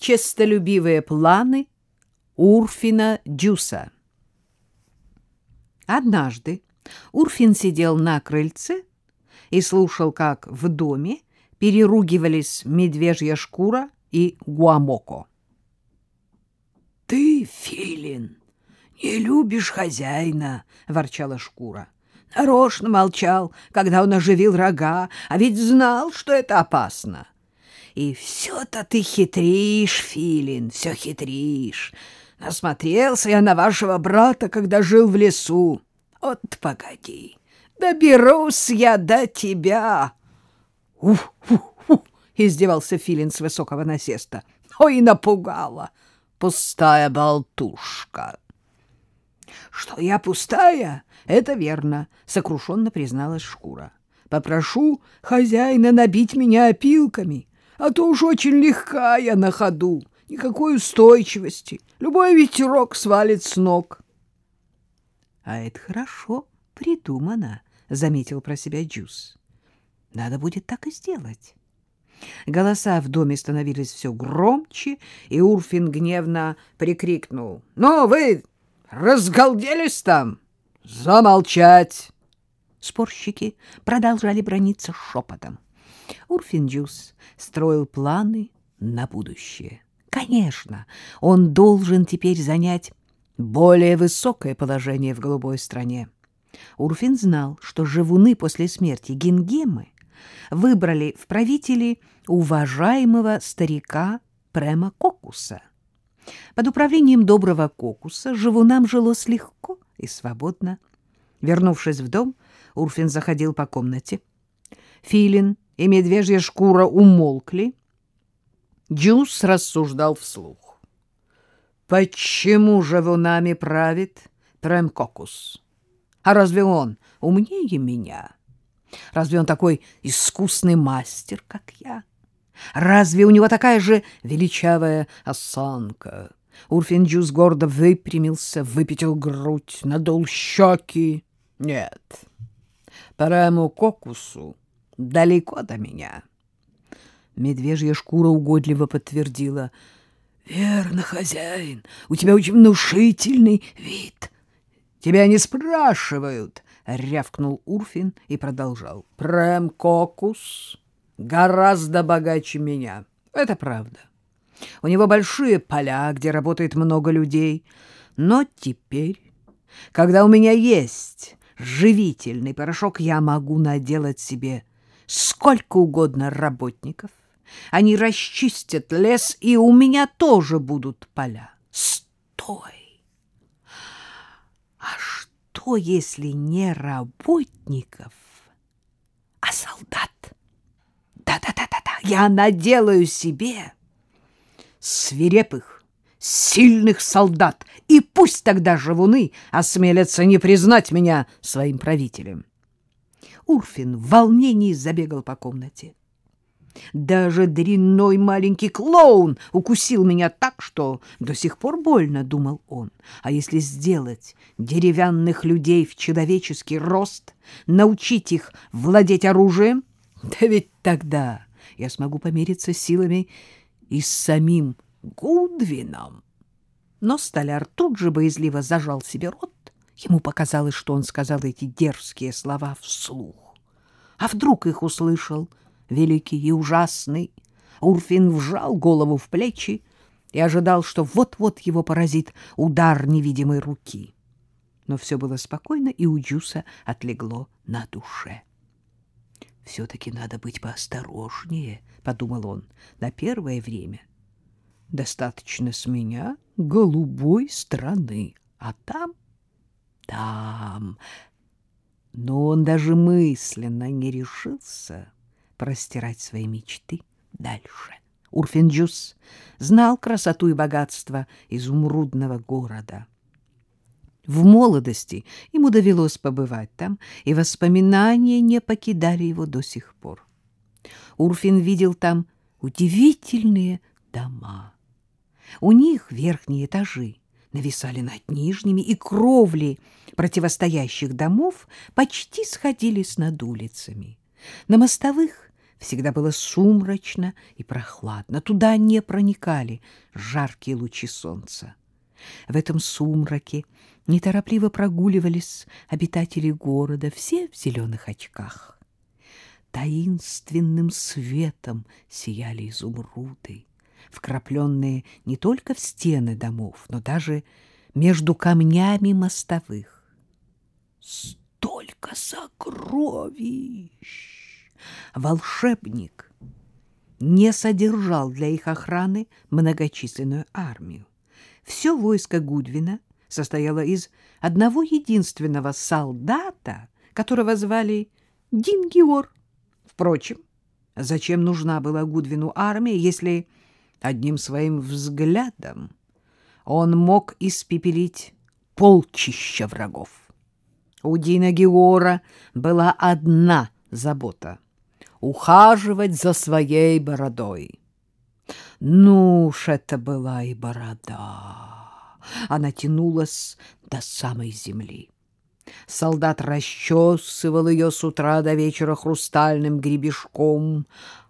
честолюбивые планы Урфина Дюса. Однажды Урфин сидел на крыльце и слушал, как в доме переругивались медвежья шкура и гуамоко. — Ты, филин, не любишь хозяина, — ворчала шкура. Нарочно молчал, когда он оживил рога, а ведь знал, что это опасно. И все-то ты хитришь, Филин, все хитришь. Насмотрелся я на вашего брата, когда жил в лесу. Вот погоди, доберусь я до тебя. Ух, ух, ух, издевался Филин с высокого насеста. Ой, напугала. Пустая болтушка. Что я пустая, это верно, сокрушенно призналась шкура. Попрошу хозяина набить меня опилками, а то уж очень легка я на ходу, никакой устойчивости. Любой ветерок свалит с ног. — А это хорошо придумано, — заметил про себя Джус. — Надо будет так и сделать. Голоса в доме становились все громче, и Урфин гневно прикрикнул. — Ну, вы разгалделись там? Замолчать! Спорщики продолжали брониться шепотом. Урфинджус строил планы на будущее. Конечно, он должен теперь занять более высокое положение в голубой стране. Урфин знал, что живуны после смерти Гингемы выбрали в правители уважаемого старика Према Кокуса. Под управлением доброго Кокуса живунам жилось легко и свободно. Вернувшись в дом, Урфин заходил по комнате. Филин и медвежья шкура умолкли. Джус рассуждал вслух. «Почему же нами правит Тремкокус? А разве он умнее меня? Разве он такой искусный мастер, как я? Разве у него такая же величавая осанка?» Урфин Джус гордо выпрямился, выпятил грудь, надул щеки. «Нет, Кокусу далеко до меня. Медвежья шкура угодливо подтвердила. — Верно, хозяин, у тебя очень внушительный вид. — Тебя не спрашивают, — рявкнул Урфин и продолжал. — Прэм Кокус гораздо богаче меня. Это правда. У него большие поля, где работает много людей. Но теперь, когда у меня есть живительный порошок, я могу наделать себе сколько угодно работников. Они расчистят лес, и у меня тоже будут поля. Стой! А что, если не работников, а солдат? Да-да-да-да-да, я наделаю себе свирепых, сильных солдат, и пусть тогда живуны осмелятся не признать меня своим правителем. Урфин в волнении забегал по комнате. Даже дрянной маленький клоун укусил меня так, что до сих пор больно, — думал он. А если сделать деревянных людей в человеческий рост, научить их владеть оружием, да ведь тогда я смогу помериться силами и с самим Гудвином. Но столяр тут же боязливо зажал себе рот, Ему показалось, что он сказал эти дерзкие слова вслух. А вдруг их услышал великий и ужасный? Урфин вжал голову в плечи и ожидал, что вот-вот его поразит удар невидимой руки. Но все было спокойно, и у Джуса отлегло на душе. «Все-таки надо быть поосторожнее», — подумал он, — «на первое время. Достаточно с меня голубой страны, а там...» там. Но он даже мысленно не решился простирать свои мечты дальше. Урфинджус знал красоту и богатство изумрудного города. В молодости ему довелось побывать там, и воспоминания не покидали его до сих пор. Урфин видел там удивительные дома. У них верхние этажи нависали над нижними, и кровли противостоящих домов почти сходились над улицами. На мостовых всегда было сумрачно и прохладно. Туда не проникали жаркие лучи солнца. В этом сумраке неторопливо прогуливались обитатели города, все в зеленых очках. Таинственным светом сияли изумруды, вкрапленные не только в стены домов, но даже между камнями мостовых. Столько сокровищ! волшебник не содержал для их охраны многочисленную армию. Все войско Гудвина состояло из одного единственного солдата, которого звали Дингиор. Впрочем, зачем нужна была Гудвину армия, если одним своим взглядом он мог испепелить полчища врагов? У Дина Геора была одна забота — ухаживать за своей бородой. Ну уж это была и борода. Она тянулась до самой земли. Солдат расчесывал ее с утра до вечера хрустальным гребешком,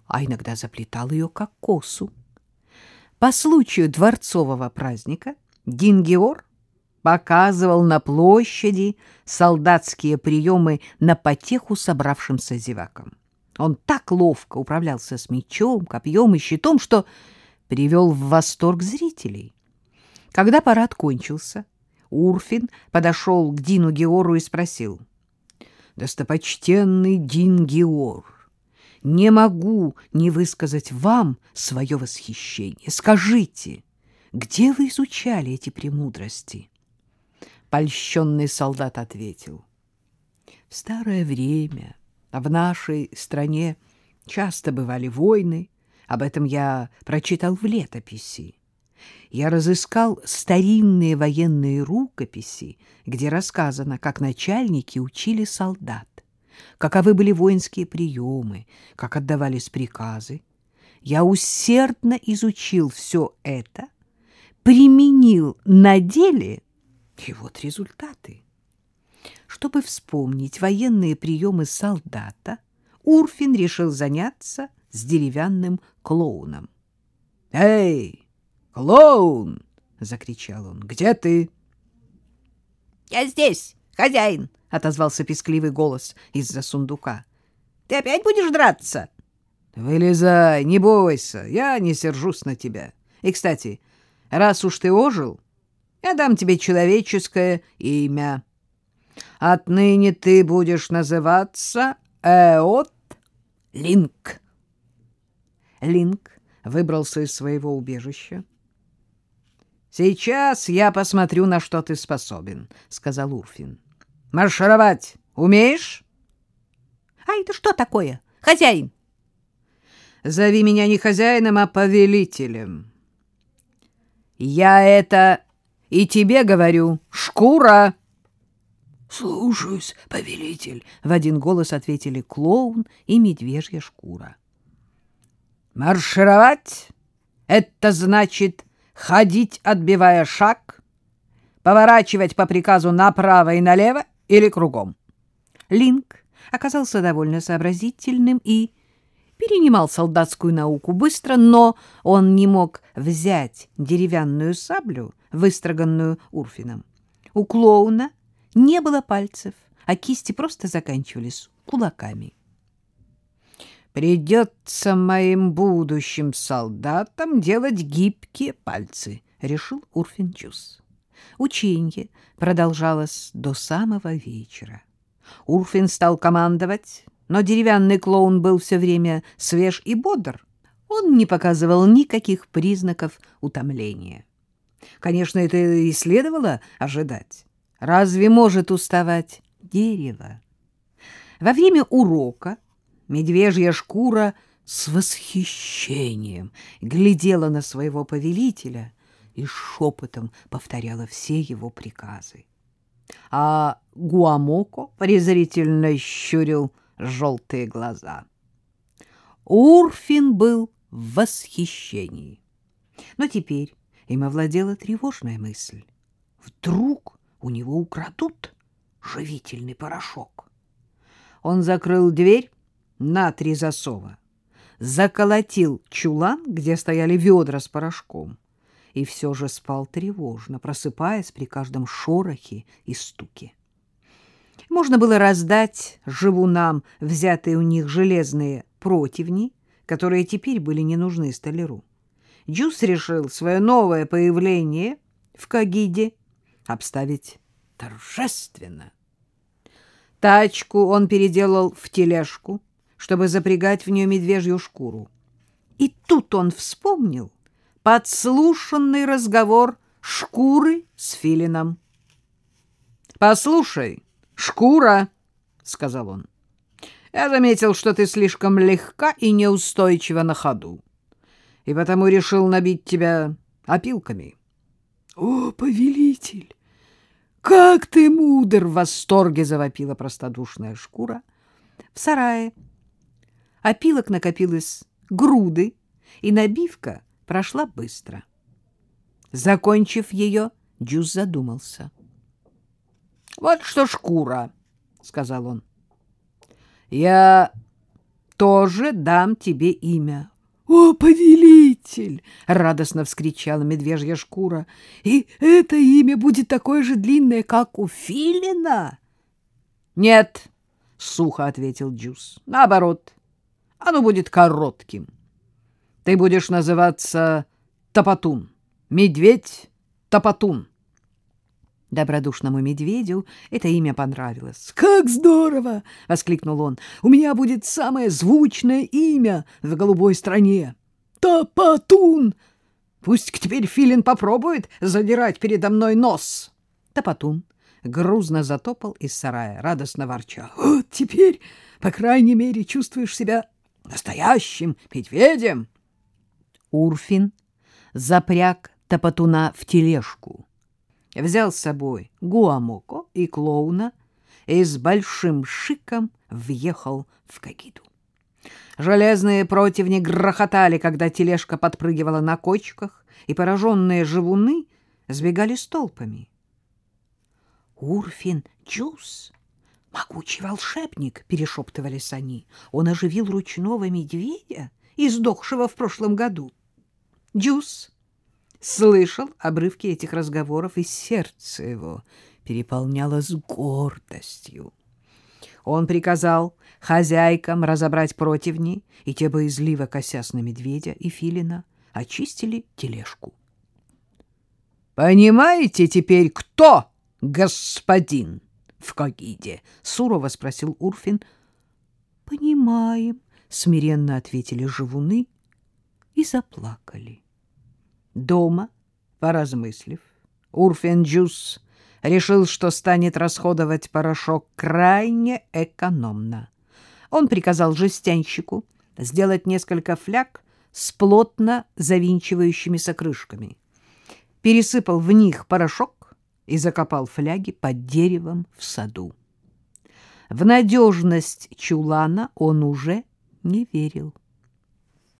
а иногда заплетал ее как косу. По случаю дворцового праздника Дингеор показывал на площади солдатские приемы на потеху собравшимся зевакам. Он так ловко управлялся с мечом, копьем и щитом, что привел в восторг зрителей. Когда парад кончился, Урфин подошел к Дину Геору и спросил. «Достопочтенный Дин Геор, не могу не высказать вам свое восхищение. Скажите, где вы изучали эти премудрости?» Польщенный солдат ответил. «В старое время...» В нашей стране часто бывали войны, об этом я прочитал в летописи. Я разыскал старинные военные рукописи, где рассказано, как начальники учили солдат, каковы были воинские приемы, как отдавались приказы. Я усердно изучил все это, применил на деле, и вот результаты. Чтобы вспомнить военные приемы солдата, Урфин решил заняться с деревянным клоуном. — Эй, клоун! — закричал он. — Где ты? — Я здесь, хозяин! — отозвался пескливый голос из-за сундука. — Ты опять будешь драться? — Вылезай, не бойся, я не сержусь на тебя. И, кстати, раз уж ты ожил, я дам тебе человеческое имя. Отныне ты будешь называться Эот Линк. Линк выбрался из своего убежища. «Сейчас я посмотрю, на что ты способен», — сказал Урфин. «Маршировать умеешь?» «А это что такое, хозяин?» «Зови меня не хозяином, а повелителем». «Я это и тебе говорю, шкура!» «Слушаюсь, повелитель», — в один голос ответили клоун и медвежья шкура. «Маршировать — это значит ходить, отбивая шаг, поворачивать по приказу направо и налево или кругом». Линк оказался довольно сообразительным и перенимал солдатскую науку быстро, но он не мог взять деревянную саблю, выстроганную Урфином. У клоуна не было пальцев, а кисти просто заканчивались кулаками. «Придется моим будущим солдатам делать гибкие пальцы», — решил Урфинчус. Учение продолжалось до самого вечера. Урфин стал командовать, но деревянный клоун был все время свеж и бодр. Он не показывал никаких признаков утомления. Конечно, это и следовало ожидать. Разве может уставать дерево? Во время урока медвежья шкура с восхищением глядела на своего повелителя и шепотом повторяла все его приказы. А Гуамоко презрительно щурил желтые глаза. Урфин был в восхищении. Но теперь им овладела тревожная мысль. Вдруг у него украдут живительный порошок. Он закрыл дверь на три засова, заколотил чулан, где стояли ведра с порошком, и все же спал тревожно, просыпаясь при каждом шорохе и стуке. Можно было раздать живунам взятые у них железные противни, которые теперь были не нужны столяру. Джус решил свое новое появление в Кагиде обставить торжественно. Тачку он переделал в тележку, чтобы запрягать в нее медвежью шкуру. И тут он вспомнил подслушанный разговор шкуры с филином. «Послушай, шкура!» — сказал он. «Я заметил, что ты слишком легка и неустойчива на ходу, и потому решил набить тебя опилками». «О, повелитель! Как ты мудр!» — в восторге завопила простодушная шкура. В сарае опилок накопилось груды, и набивка прошла быстро. Закончив ее, Джуз задумался. — Вот что шкура, — сказал он. — Я тоже дам тебе имя. — О, повелитель! — радостно вскричала медвежья шкура. — И это имя будет такое же длинное, как у филина? — Нет, — сухо ответил Джуз. — Наоборот, оно будет коротким. — ты будешь называться Топотун. Медведь Топотун. Добродушному медведю это имя понравилось. «Как здорово!» — воскликнул он. «У меня будет самое звучное имя в голубой стране. Топотун! Пусть теперь Филин попробует задирать передо мной нос». Топотун грузно затопал из сарая, радостно ворча. «Вот теперь, по крайней мере, чувствуешь себя настоящим медведем». Урфин запряг Топотуна в тележку, взял с собой Гуамоко и клоуна и с большим шиком въехал в Кагиду. Железные противни грохотали, когда тележка подпрыгивала на кочках, и пораженные живуны сбегали столпами. «Урфин Джус!» «Могучий волшебник!» — перешептывались они. «Он оживил ручного медведя, издохшего в прошлом году». Джус слышал обрывки этих разговоров, и сердце его переполнялось гордостью. Он приказал хозяйкам разобрать противни, и те, боязливо косясь на медведя и филина, очистили тележку. — Понимаете теперь, кто господин в Кагиде? — сурово спросил Урфин. — Понимаем, — смиренно ответили живуны и заплакали. Дома, поразмыслив, Урфенджус решил, что станет расходовать порошок крайне экономно. Он приказал жестянщику сделать несколько фляг с плотно завинчивающимися крышками, пересыпал в них порошок и закопал фляги под деревом в саду. В надежность чулана он уже не верил.